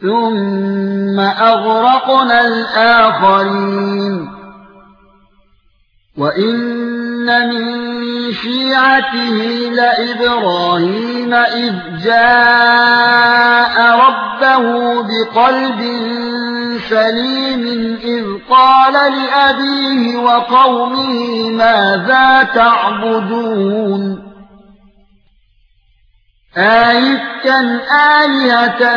ثُمَّ أَغْرَقْنَا الْآخَرِينَ وَإِنَّ مِن شِيعَتِهِ لَإِبْرَاهِيمَ إِذْ جَاءَ رَبَّهُ بِقَلْبٍ سَلِيمٍ إِذْ قَالَ لِأَبِيهِ وَقَوْمِهِ مَاذَا تَعْبُدُونَ آيَةً آلِهَةً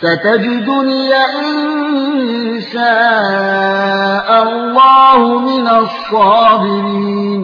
ستجدني إن شاء الله من الصابرين.